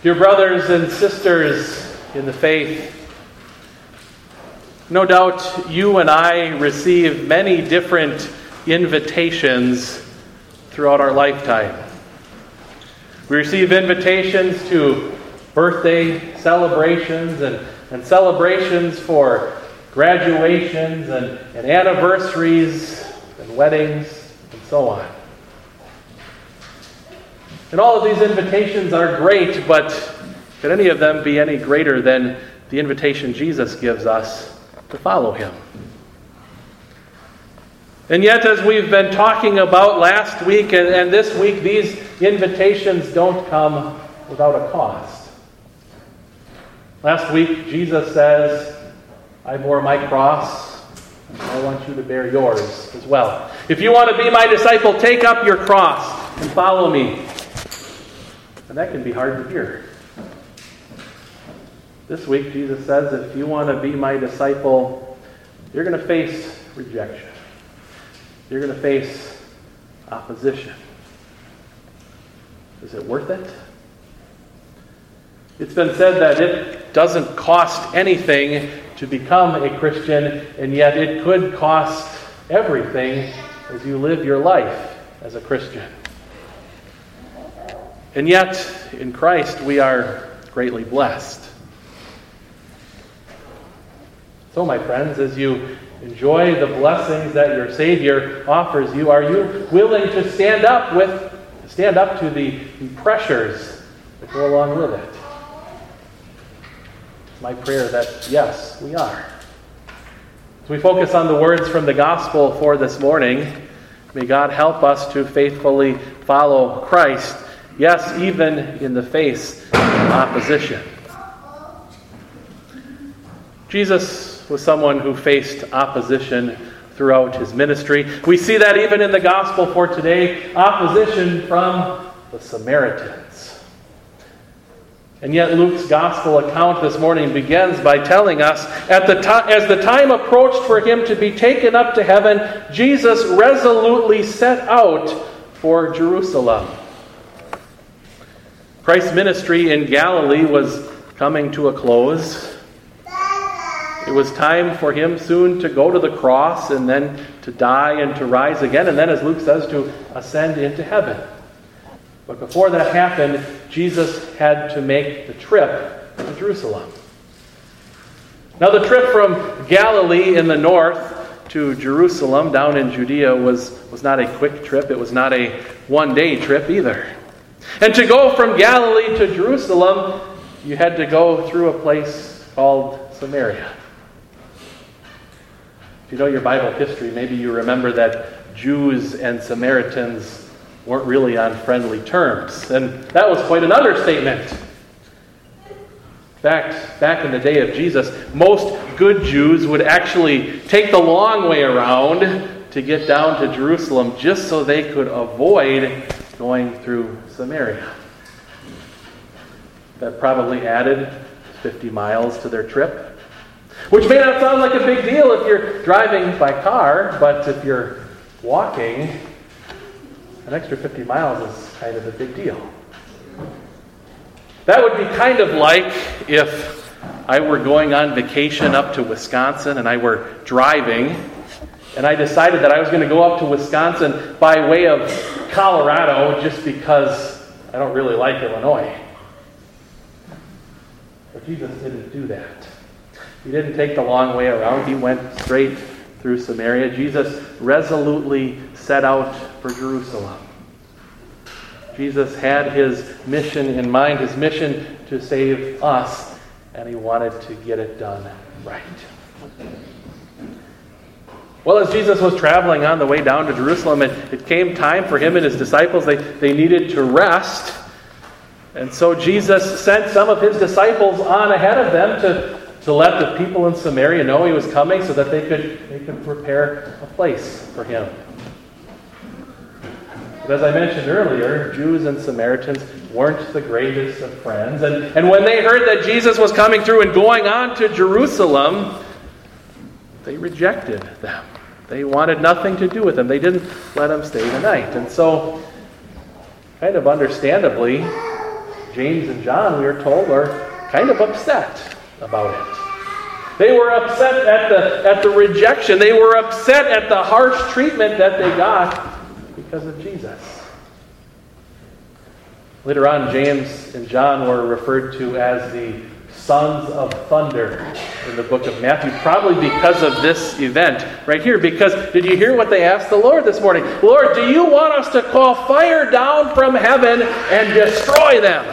Dear brothers and sisters in the faith, no doubt you and I receive many different invitations throughout our lifetime. We receive invitations to birthday celebrations and, and celebrations for graduations and, and anniversaries and weddings and so on. And all of these invitations are great, but could any of them be any greater than the invitation Jesus gives us to follow him? And yet, as we've been talking about last week and, and this week, these invitations don't come without a cost. Last week, Jesus says, I bore my cross, I want you to bear yours as well. If you want to be my disciple, take up your cross and follow me. And that can be hard to hear. This week, Jesus says, if you want to be my disciple, you're going to face rejection. You're going to face opposition. Is it worth it? It's been said that it doesn't cost anything to become a Christian, and yet it could cost everything as you live your life as a Christian. And yet, in Christ, we are greatly blessed. So, my friends, as you enjoy the blessings that your Savior offers you, are you willing to stand up with stand up to the, pressures that go along with it? My prayer that yes, we are. As we focus on the words from the gospel for this morning, may God help us to faithfully follow Christ Yes, even in the face of opposition. Jesus was someone who faced opposition throughout his ministry. We see that even in the gospel for today opposition from the Samaritans. And yet, Luke's gospel account this morning begins by telling us at the to- as the time approached for him to be taken up to heaven, Jesus resolutely set out for Jerusalem. Christ's ministry in Galilee was coming to a close. It was time for him soon to go to the cross and then to die and to rise again, and then, as Luke says, to ascend into heaven. But before that happened, Jesus had to make the trip to Jerusalem. Now, the trip from Galilee in the north to Jerusalem down in Judea was, was not a quick trip. It was not a one day trip either. And to go from Galilee to Jerusalem, you had to go through a place called Samaria. If you know your Bible history, maybe you remember that Jews and Samaritans weren't really on friendly terms. And that was quite an understatement. In fact, back in the day of Jesus, most good Jews would actually take the long way around to get down to Jerusalem just so they could avoid going through Samaria. That probably added 50 miles to their trip, which may not sound like a big deal if you're driving by car, but if you're walking, an extra 50 miles is kind of a big deal. That would be kind of like if I were going on vacation up to Wisconsin and I were driving and I decided that I was going to go up to Wisconsin by way of Colorado just because I don't really like Illinois. But Jesus didn't do that. He didn't take the long way around, he went straight through Samaria. Jesus resolutely set out for Jerusalem. Jesus had his mission in mind, his mission to save us, and he wanted to get it done right. Well, as Jesus was traveling on the way down to Jerusalem, it, it came time for him and his disciples, they, they needed to rest. And so Jesus sent some of his disciples on ahead of them to, to let the people in Samaria know he was coming so that they could, they could prepare a place for him. But as I mentioned earlier, Jews and Samaritans weren't the greatest of friends. And, and when they heard that Jesus was coming through and going on to Jerusalem, they rejected them. They wanted nothing to do with him. They didn't let him stay the night. And so, kind of understandably, James and John, we are told, are kind of upset about it. They were upset at the, at the rejection. They were upset at the harsh treatment that they got because of Jesus. Later on, James and John were referred to as the sons of thunder in the book of Matthew, probably because of this event right here. Because did you hear what they asked the Lord this morning? Lord, do you want us to call fire down from heaven and destroy them?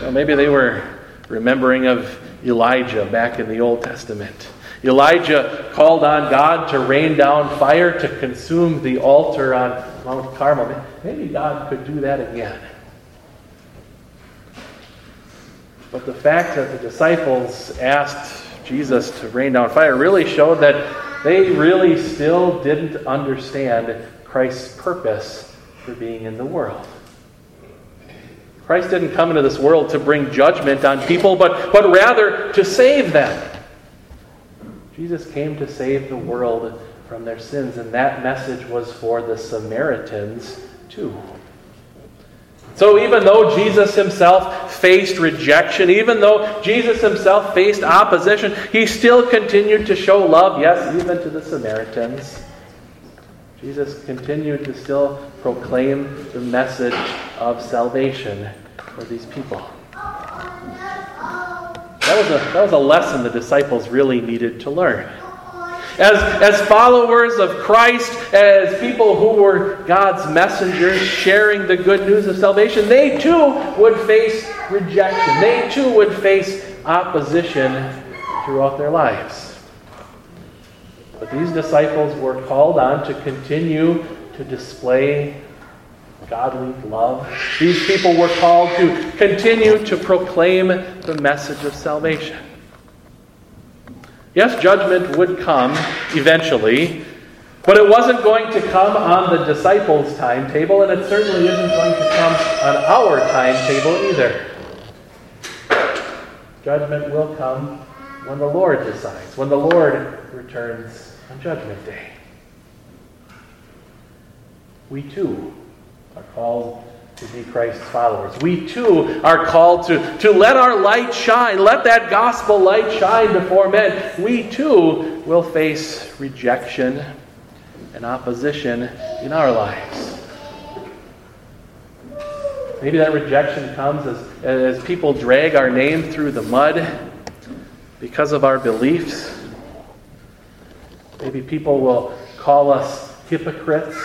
Well, maybe they were remembering of Elijah back in the Old Testament. Elijah called on God to rain down fire to consume the altar on Mount Carmel. Maybe God could do that again. But the fact that the disciples asked Jesus to rain down fire really showed that they really still didn't understand Christ's purpose for being in the world. Christ didn't come into this world to bring judgment on people, but, but rather to save them. Jesus came to save the world from their sins, and that message was for the Samaritans too. So, even though Jesus himself faced rejection, even though Jesus himself faced opposition, he still continued to show love, yes, even to the Samaritans. Jesus continued to still proclaim the message of salvation for these people. That was a, that was a lesson the disciples really needed to learn. As, as followers of Christ, as people who were God's messengers sharing the good news of salvation, they too would face rejection. They too would face opposition throughout their lives. But these disciples were called on to continue to display godly love. These people were called to continue to proclaim the message of salvation. Yes, judgment would come eventually, but it wasn't going to come on the disciples' timetable, and it certainly isn't going to come on our timetable either. Judgment will come when the Lord decides, when the Lord returns on Judgment Day. We too are called to be Christ's followers. We too are called to, to let our light shine. Let that gospel light shine before men. We too will face rejection and opposition in our lives. Maybe that rejection comes as, as people drag our name through the mud because of our beliefs. Maybe people will call us hypocrites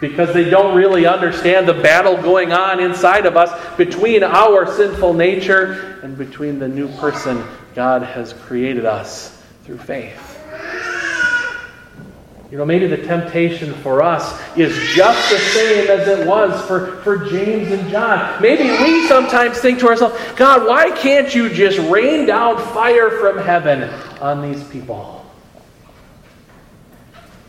because they don't really understand the battle going on inside of us between our sinful nature and between the new person God has created us through faith. You know, maybe the temptation for us is just the same as it was for, for James and John. Maybe we sometimes think to ourselves, God, why can't you just rain down fire from heaven on these people?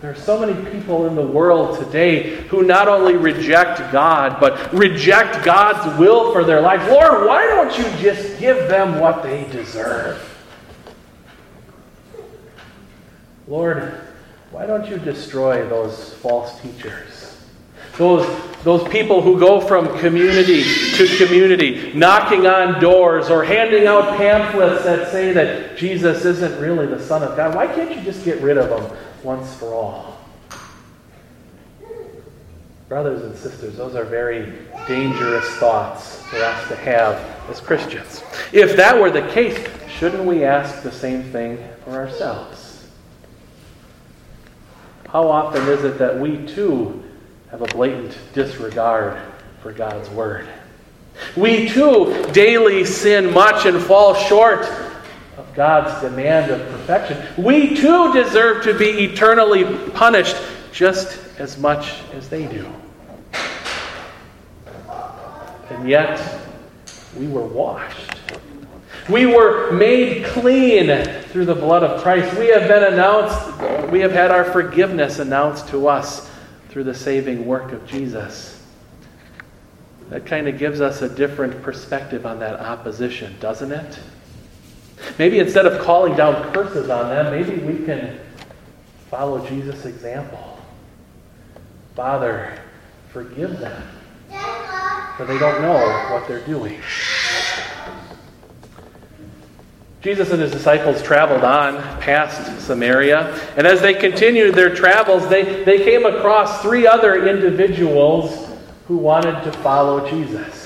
There are so many people in the world today who not only reject God, but reject God's will for their life. Lord, why don't you just give them what they deserve? Lord, why don't you destroy those false teachers? Those, those people who go from community to community, knocking on doors or handing out pamphlets that say that Jesus isn't really the Son of God. Why can't you just get rid of them? Once for all. Brothers and sisters, those are very dangerous thoughts for us to have as Christians. If that were the case, shouldn't we ask the same thing for ourselves? How often is it that we too have a blatant disregard for God's Word? We too daily sin much and fall short God's demand of perfection, we too deserve to be eternally punished just as much as they do. And yet, we were washed. We were made clean through the blood of Christ. We have been announced, we have had our forgiveness announced to us through the saving work of Jesus. That kind of gives us a different perspective on that opposition, doesn't it? Maybe instead of calling down curses on them, maybe we can follow Jesus' example. Father, forgive them, for they don't know what they're doing. Jesus and his disciples traveled on past Samaria, and as they continued their travels, they, they came across three other individuals who wanted to follow Jesus.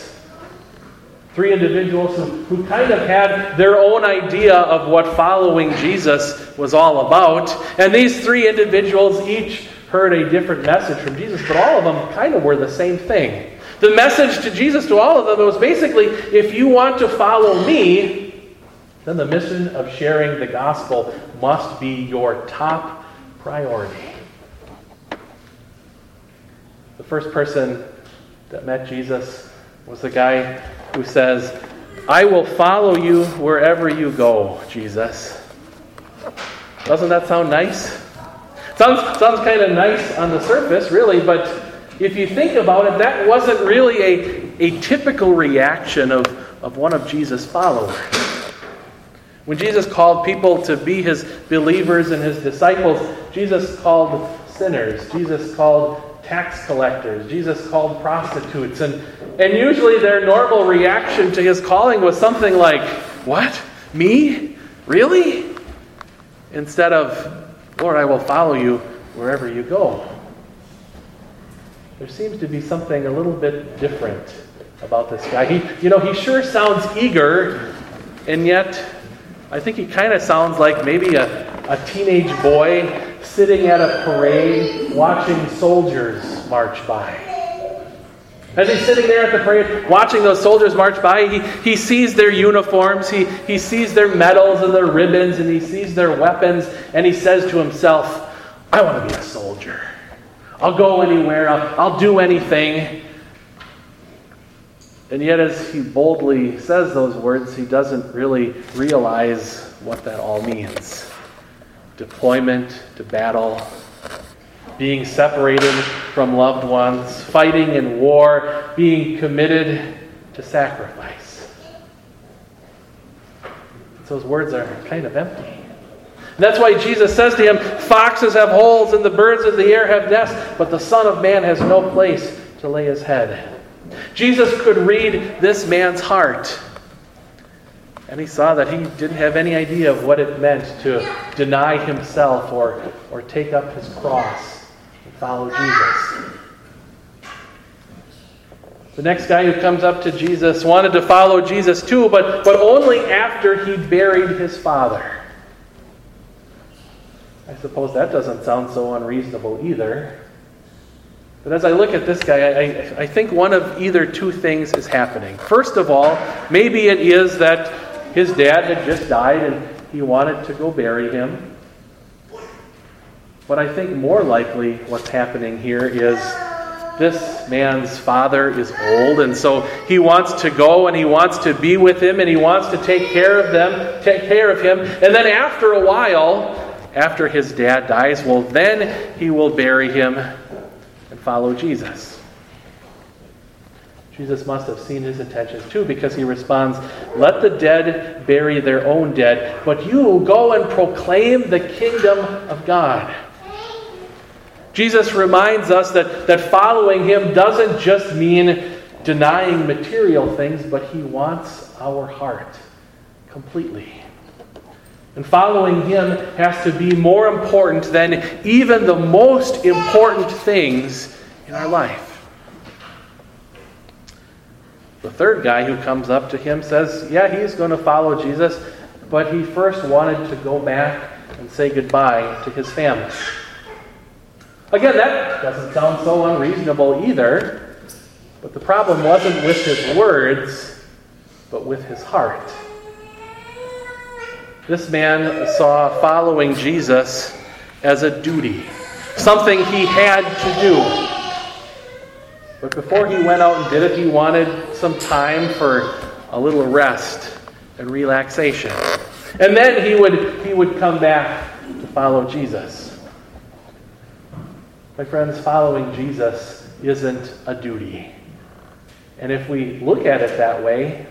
Three individuals who, who kind of had their own idea of what following Jesus was all about. And these three individuals each heard a different message from Jesus, but all of them kind of were the same thing. The message to Jesus to all of them was basically if you want to follow me, then the mission of sharing the gospel must be your top priority. The first person that met Jesus was the guy who says, I will follow you wherever you go, Jesus. Doesn't that sound nice? Sounds, sounds kind of nice on the surface, really, but if you think about it, that wasn't really a, a typical reaction of, of one of Jesus' followers. When Jesus called people to be his believers and his disciples, Jesus called sinners, Jesus called tax collectors, Jesus called prostitutes. And, and usually their normal reaction to his calling was something like, What? Me? Really? Instead of, Lord, I will follow you wherever you go. There seems to be something a little bit different about this guy. He, you know, he sure sounds eager, and yet I think he kind of sounds like maybe a, a teenage boy sitting at a parade watching soldiers march by. As he's sitting there at the parade watching those soldiers march by, he, he sees their uniforms, he, he sees their medals and their ribbons, and he sees their weapons, and he says to himself, I want to be a soldier. I'll go anywhere, I'll, I'll do anything. And yet, as he boldly says those words, he doesn't really realize what that all means deployment to battle, being separated from loved ones, fighting in war, being committed to sacrifice. Those words are kind of empty. And that's why Jesus says to him, Foxes have holes and the birds of the air have nests, but the Son of Man has no place to lay his head. Jesus could read this man's heart. And he saw that he didn't have any idea of what it meant to deny himself or, or take up his cross and follow Jesus. The next guy who comes up to Jesus wanted to follow Jesus too, but, but only after he buried his father. I suppose that doesn't sound so unreasonable either. But as I look at this guy, I, I, think one of either two things is happening. First of all, maybe it is that his dad had just died and he wanted to go bury him. But I think more likely what's happening here is this man's father is old, and so he wants to go and he wants to be with him and he wants to take care of them, take care of him. And then after a while, after his dad dies, well, then he will bury him and follow Jesus. Jesus must have seen his intentions too because he responds, Let the dead bury their own dead, but you go and proclaim the kingdom of God. Jesus reminds us that, that following him doesn't just mean denying material things, but he wants our heart completely. And following him has to be more important than even the most important things in our life. The third guy who comes up to him says, Yeah, he's going to follow Jesus, but he first wanted to go back and say goodbye to his family. Again, that doesn't sound so unreasonable either, but the problem wasn't with his words, but with his heart. This man saw following Jesus as a duty, something he had to do. But before he went out and did it, he wanted some time for a little rest and relaxation. And then he would, he would come back to follow Jesus. My friends, following Jesus isn't a duty. And if we look at it that way,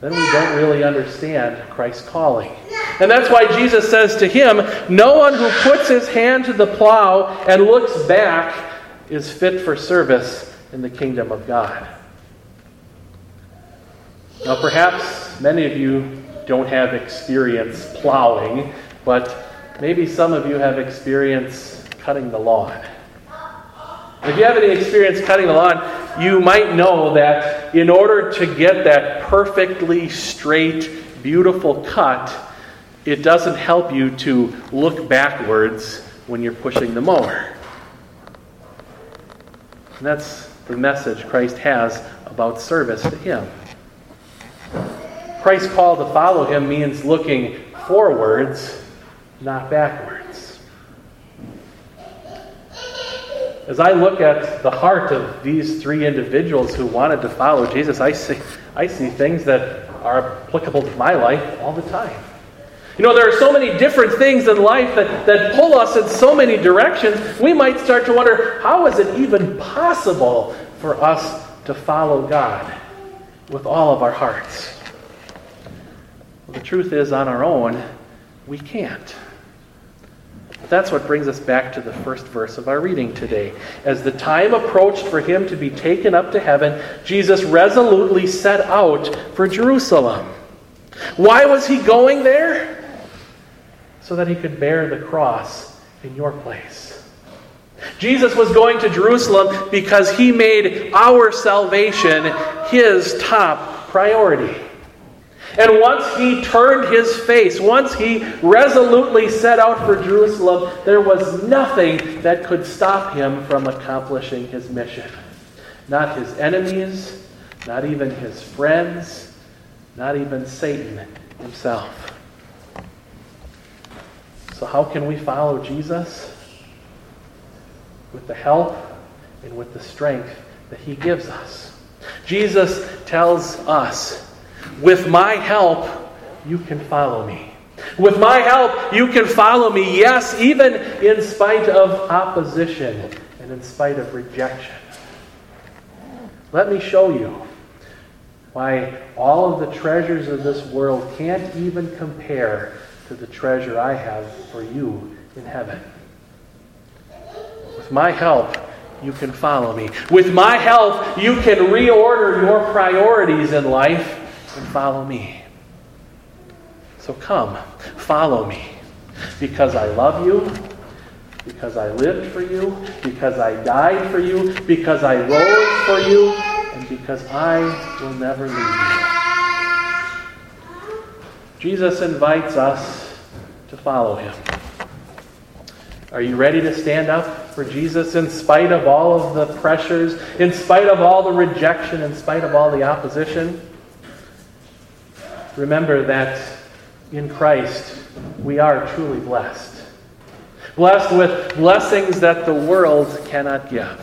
then we don't really understand Christ's calling. And that's why Jesus says to him, No one who puts his hand to the plow and looks back is fit for service in the kingdom of God. Now, perhaps many of you don't have experience plowing, but maybe some of you have experience cutting the lawn. If you have any experience cutting the lawn, you might know that in order to get that perfectly straight, beautiful cut, it doesn't help you to look backwards when you're pushing the mower. And that's the message Christ has about service to Him. Christ's call to follow Him means looking forwards, not backwards. As I look at the heart of these three individuals who wanted to follow Jesus, I see, I see things that are applicable to my life all the time. You know, there are so many different things in life that, that pull us in so many directions, we might start to wonder how is it even possible for us to follow God with all of our hearts? Well, the truth is, on our own, we can't. That's what brings us back to the first verse of our reading today. As the time approached for him to be taken up to heaven, Jesus resolutely set out for Jerusalem. Why was he going there? so that he could bear the cross in your place. Jesus was going to Jerusalem because he made our salvation his top priority. And once he turned his face, once he resolutely set out for Jerusalem, there was nothing that could stop him from accomplishing his mission. Not his enemies, not even his friends, not even Satan himself. So, how can we follow Jesus? With the help and with the strength that he gives us. Jesus tells us, with my help, you can follow me. With my help, you can follow me, yes, even in spite of opposition and in spite of rejection. Let me show you why all of the treasures of this world can't even compare to the treasure I have for you in heaven. My help, you can follow me. With my help, you can reorder your priorities in life and follow me. So come, follow me. Because I love you, because I lived for you, because I died for you, because I rose for you, and because I will never leave you. Jesus invites us to follow him. Are you ready to stand up for Jesus in spite of all of the pressures, in spite of all the rejection, in spite of all the opposition? Remember that in Christ we are truly blessed. Blessed with blessings that the world cannot give.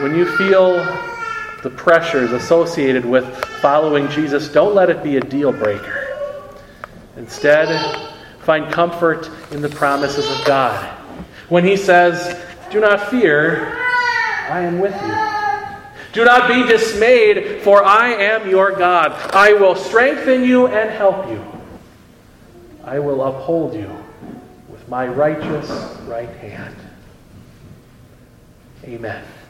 When you feel the pressures associated with following Jesus, don't let it be a deal breaker. Instead, find comfort in the promises of God. When He says, Do not fear, I am with you. Do not be dismayed, for I am your God. I will strengthen you and help you. I will uphold you with my righteous right hand. Amen.